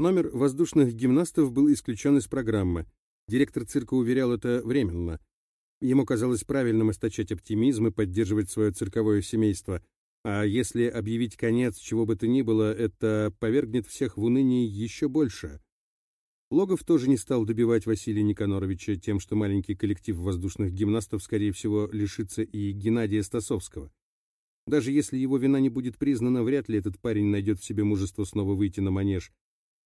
Номер воздушных гимнастов был исключен из программы. Директор цирка уверял это временно. Ему казалось правильным источать оптимизм и поддерживать свое цирковое семейство. А если объявить конец чего бы то ни было, это повергнет всех в уныние еще больше. Логов тоже не стал добивать Василия Никаноровича тем, что маленький коллектив воздушных гимнастов, скорее всего, лишится и Геннадия Стасовского. Даже если его вина не будет признана, вряд ли этот парень найдет в себе мужество снова выйти на манеж.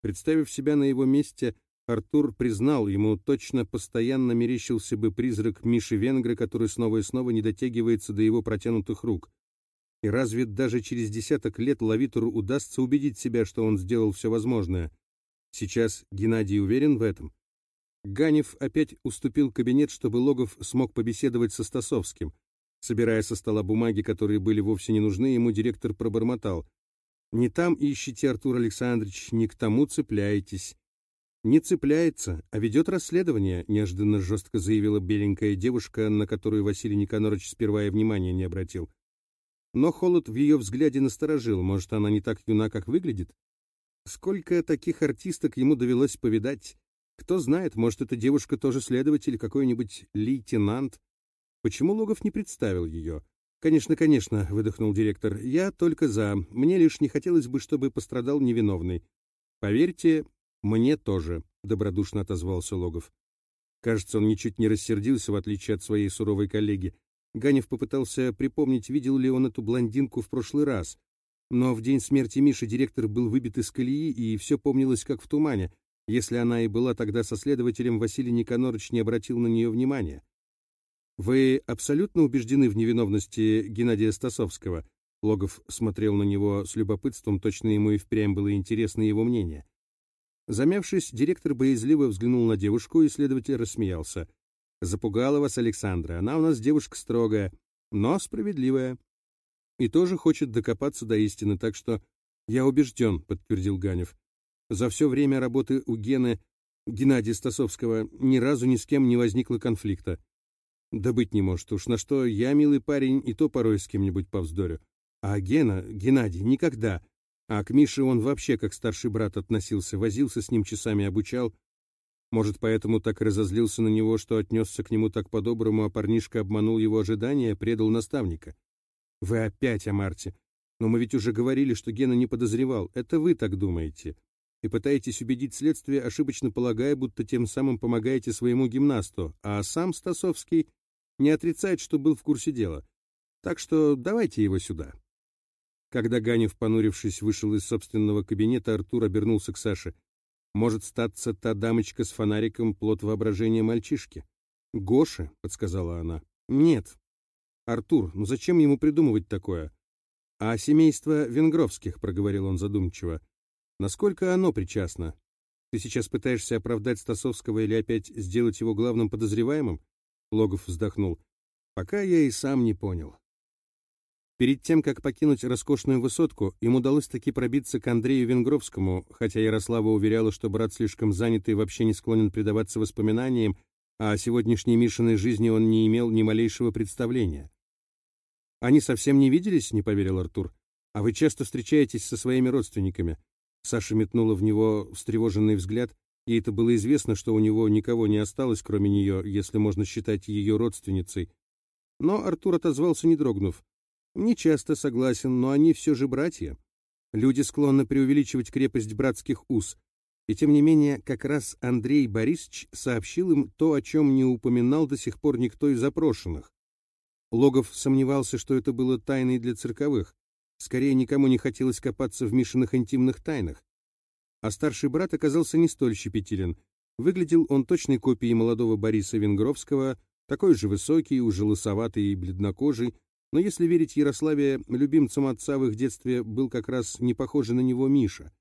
Представив себя на его месте, Артур признал, ему точно постоянно мерещился бы призрак Миши Венгра, который снова и снова не дотягивается до его протянутых рук. И разве даже через десяток лет Лавитору удастся убедить себя, что он сделал все возможное? Сейчас Геннадий уверен в этом? Ганев опять уступил кабинет, чтобы Логов смог побеседовать со Стасовским. Собирая со стола бумаги, которые были вовсе не нужны, ему директор пробормотал. Не там ищите, Артур Александрович, не к тому цепляетесь. Не цепляется, а ведет расследование, неожиданно жестко заявила беленькая девушка, на которую Василий Никонорович сперва и внимания не обратил. Но холод в ее взгляде насторожил, может, она не так юна, как выглядит? Сколько таких артисток ему довелось повидать? Кто знает, может, эта девушка тоже следователь, какой-нибудь лейтенант? Почему Логов не представил ее? «Конечно, конечно», — выдохнул директор. «Я только за. Мне лишь не хотелось бы, чтобы пострадал невиновный». «Поверьте, мне тоже», — добродушно отозвался Логов. Кажется, он ничуть не рассердился, в отличие от своей суровой коллеги. Ганев попытался припомнить, видел ли он эту блондинку в прошлый раз. Но в день смерти Миши директор был выбит из колеи, и все помнилось как в тумане. Если она и была тогда со следователем, Василий Никонорович не обратил на нее внимания. Вы абсолютно убеждены в невиновности Геннадия Стасовского? Логов смотрел на него с любопытством, точно ему и впрямь было интересно его мнение. Замявшись, директор боязливо взглянул на девушку, и следователь рассмеялся. «Запугала вас Александра. Она у нас девушка строгая, но справедливая. И тоже хочет докопаться до истины, так что я убежден», — подтвердил Ганев. «За все время работы у Гены Геннадия Стасовского ни разу ни с кем не возникло конфликта. Да быть не может уж, на что я, милый парень, и то порой с кем-нибудь повздорю. А Гена, Геннадий, никогда. А к Мише он вообще как старший брат относился, возился с ним часами, обучал. Может, поэтому так разозлился на него, что отнесся к нему так по-доброму, а парнишка обманул его ожидания, предал наставника. Вы опять о Марте. Но мы ведь уже говорили, что Гена не подозревал. Это вы так думаете. И пытаетесь убедить следствие, ошибочно полагая, будто тем самым помогаете своему гимнасту. А сам Стасовский не отрицает, что был в курсе дела. Так что давайте его сюда. Когда Ганев, понурившись, вышел из собственного кабинета, Артур обернулся к Саше. «Может статься та дамочка с фонариком плод воображения мальчишки?» «Гоши», — подсказала она. «Нет». «Артур, ну зачем ему придумывать такое?» «А семейство Венгровских», — проговорил он задумчиво. «Насколько оно причастно? Ты сейчас пытаешься оправдать Стасовского или опять сделать его главным подозреваемым? Логов вздохнул. Пока я и сам не понял. Перед тем, как покинуть роскошную высотку, им удалось таки пробиться к Андрею Венгровскому, хотя Ярослава уверяла, что брат слишком занят и вообще не склонен предаваться воспоминаниям, а о сегодняшней Мишиной жизни он не имел ни малейшего представления. «Они совсем не виделись?» — не поверил Артур. «А вы часто встречаетесь со своими родственниками?» Саша метнула в него встревоженный взгляд, Ей это было известно, что у него никого не осталось, кроме нее, если можно считать ее родственницей. Но Артур отозвался, не дрогнув. «Не часто согласен, но они все же братья. Люди склонны преувеличивать крепость братских уз. И тем не менее, как раз Андрей Борисович сообщил им то, о чем не упоминал до сих пор никто из запрошенных. Логов сомневался, что это было тайной для цирковых. Скорее, никому не хотелось копаться в Мишиных интимных тайнах а старший брат оказался не столь щепетилен. Выглядел он точной копией молодого Бориса Венгровского, такой же высокий, уже лысоватый и бледнокожий, но если верить Ярославе, любимцем отца в их детстве был как раз не похожий на него Миша.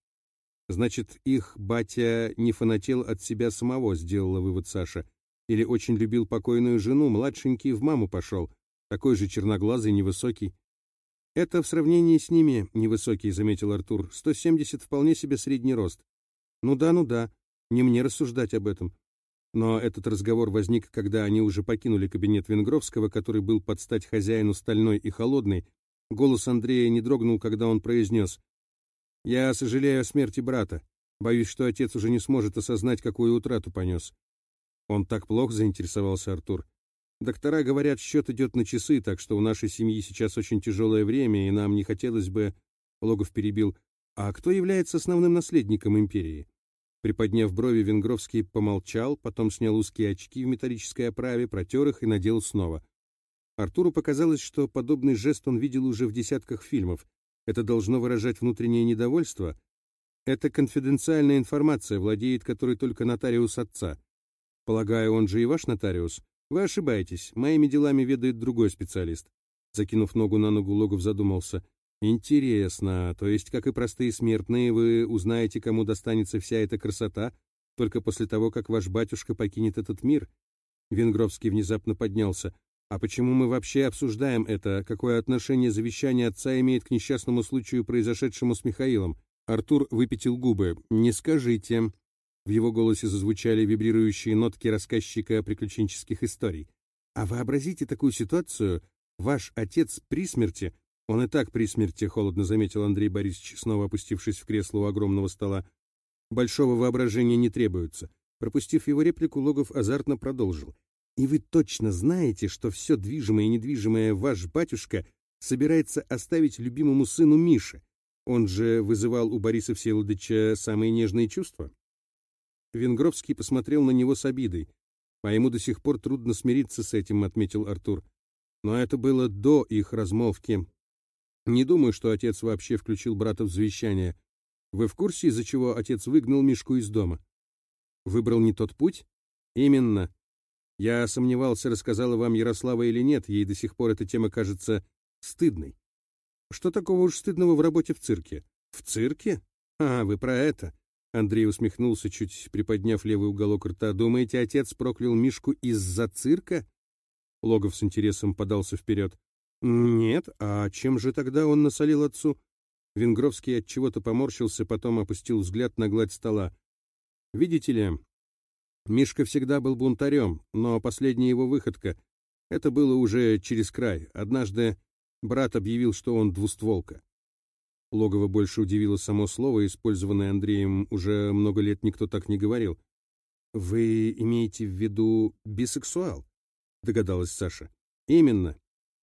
Значит, их батя не фанател от себя самого, сделала вывод Саша. Или очень любил покойную жену, младшенький в маму пошел, такой же черноглазый, невысокий. «Это в сравнении с ними невысокий», — заметил Артур. «170 вполне себе средний рост». «Ну да, ну да. Не мне рассуждать об этом». Но этот разговор возник, когда они уже покинули кабинет Венгровского, который был под стать хозяину стальной и холодный. Голос Андрея не дрогнул, когда он произнес. «Я сожалею о смерти брата. Боюсь, что отец уже не сможет осознать, какую утрату понес. Он так плохо заинтересовался Артур. Доктора говорят, счет идет на часы, так что у нашей семьи сейчас очень тяжелое время, и нам не хотелось бы... Логов перебил. А кто является основным наследником империи? Приподняв брови, Венгровский помолчал, потом снял узкие очки в металлической оправе, протер их и надел снова. Артуру показалось, что подобный жест он видел уже в десятках фильмов. Это должно выражать внутреннее недовольство. Это конфиденциальная информация, владеет которой только нотариус отца. Полагаю, он же и ваш нотариус? Вы ошибаетесь, моими делами ведает другой специалист. Закинув ногу на ногу, Логов задумался. Интересно, то есть, как и простые смертные, вы узнаете, кому достанется вся эта красота, только после того, как ваш батюшка покинет этот мир? Венгровский внезапно поднялся. А почему мы вообще обсуждаем это? Какое отношение завещание отца имеет к несчастному случаю, произошедшему с Михаилом? Артур выпятил губы. Не скажите. В его голосе зазвучали вибрирующие нотки рассказчика приключенческих историй. А вообразите такую ситуацию. Ваш отец при смерти «Он и так при смерти», — холодно заметил Андрей Борисович, снова опустившись в кресло у огромного стола. «Большого воображения не требуется». Пропустив его реплику, Логов азартно продолжил. «И вы точно знаете, что все движимое и недвижимое ваш батюшка собирается оставить любимому сыну Мише? Он же вызывал у Бориса Всеволодовича самые нежные чувства?» Венгровский посмотрел на него с обидой. «А ему до сих пор трудно смириться с этим», — отметил Артур. «Но это было до их размолвки. Не думаю, что отец вообще включил брата в завещание. Вы в курсе, из-за чего отец выгнал Мишку из дома? Выбрал не тот путь? Именно. Я сомневался, рассказала вам Ярослава или нет, ей до сих пор эта тема кажется стыдной. Что такого уж стыдного в работе в цирке? В цирке? А, вы про это. Андрей усмехнулся, чуть приподняв левый уголок рта. Думаете, отец проклял Мишку из-за цирка? Логов с интересом подался вперед. Нет, а чем же тогда он насолил отцу? Венгровский от чего-то поморщился, потом опустил взгляд на гладь стола. Видите ли, Мишка всегда был бунтарем, но последняя его выходка — это было уже через край. Однажды брат объявил, что он двустволка. Логово больше удивило само слово, использованное Андреем уже много лет никто так не говорил. «Вы имеете в виду бисексуал?» — догадалась Саша. «Именно.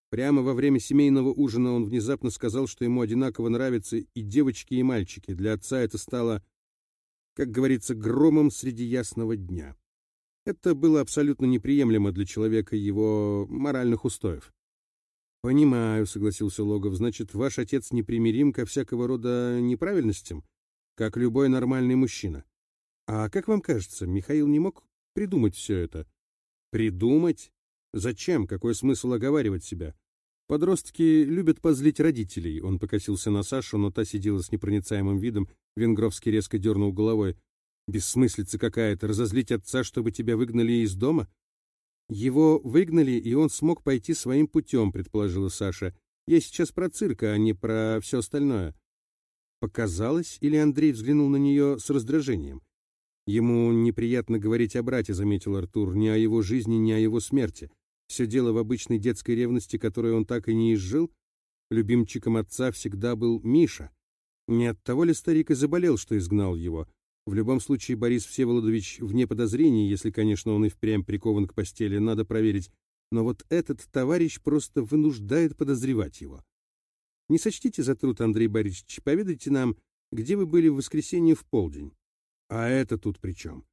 Прямо во время семейного ужина он внезапно сказал, что ему одинаково нравятся и девочки, и мальчики. Для отца это стало, как говорится, громом среди ясного дня. Это было абсолютно неприемлемо для человека его моральных устоев. «Понимаю», — согласился Логов, — «значит, ваш отец непримирим ко всякого рода неправильностям, как любой нормальный мужчина. А как вам кажется, Михаил не мог придумать все это?» «Придумать? Зачем? Какой смысл оговаривать себя? Подростки любят позлить родителей. Он покосился на Сашу, но та сидела с непроницаемым видом. Венгровский резко дернул головой. Бессмыслица какая-то, разозлить отца, чтобы тебя выгнали из дома? Его выгнали, и он смог пойти своим путем, предположила Саша. Я сейчас про цирк, а не про все остальное. Показалось, или Андрей взглянул на нее с раздражением? Ему неприятно говорить о брате, заметил Артур, ни о его жизни, ни о его смерти. Все дело в обычной детской ревности, которую он так и не изжил. Любимчиком отца всегда был Миша. Не от того ли старик и заболел, что изгнал его? В любом случае, Борис Всеволодович вне подозрений, если, конечно, он и впрямь прикован к постели, надо проверить. Но вот этот товарищ просто вынуждает подозревать его. Не сочтите за труд, Андрей Борисович, поведайте нам, где вы были в воскресенье в полдень. А это тут при чем?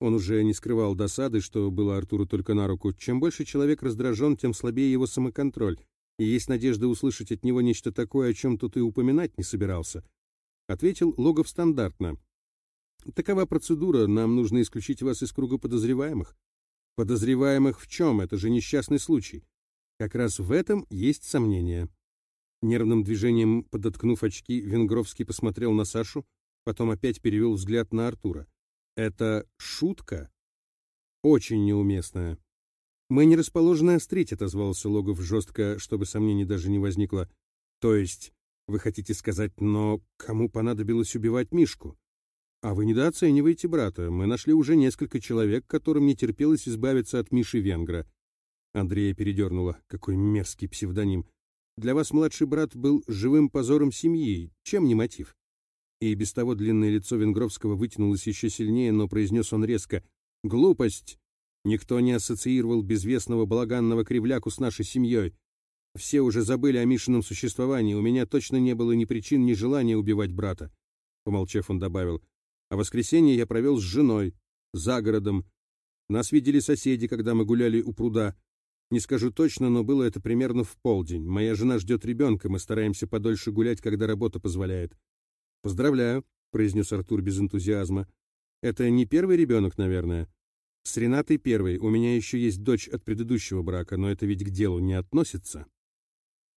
Он уже не скрывал досады, что было Артуру только на руку. Чем больше человек раздражен, тем слабее его самоконтроль. И есть надежда услышать от него нечто такое, о чем тут и упоминать не собирался. Ответил Логов стандартно. Такова процедура, нам нужно исключить вас из круга подозреваемых. Подозреваемых в чем? Это же несчастный случай. Как раз в этом есть сомнение. Нервным движением, подоткнув очки, Венгровский посмотрел на Сашу, потом опять перевел взгляд на Артура. Это шутка? Очень неуместная. Мы не расположены острить, отозвался Логов жестко, чтобы сомнений даже не возникло. То есть, вы хотите сказать, но кому понадобилось убивать Мишку? А вы недооцениваете брата. Мы нашли уже несколько человек, которым не терпелось избавиться от Миши Венгра. Андрея передернула. Какой мерзкий псевдоним. Для вас младший брат был живым позором семьи. Чем не мотив? И без того длинное лицо Венгровского вытянулось еще сильнее, но произнес он резко «Глупость! Никто не ассоциировал безвестного балаганного кривляку с нашей семьей. Все уже забыли о Мишином существовании, у меня точно не было ни причин, ни желания убивать брата». Помолчав, он добавил «А воскресенье я провел с женой, за городом. Нас видели соседи, когда мы гуляли у пруда. Не скажу точно, но было это примерно в полдень. Моя жена ждет ребенка, мы стараемся подольше гулять, когда работа позволяет. «Поздравляю», — произнес Артур без энтузиазма. «Это не первый ребенок, наверное?» «С Ренатой первый. У меня еще есть дочь от предыдущего брака, но это ведь к делу не относится».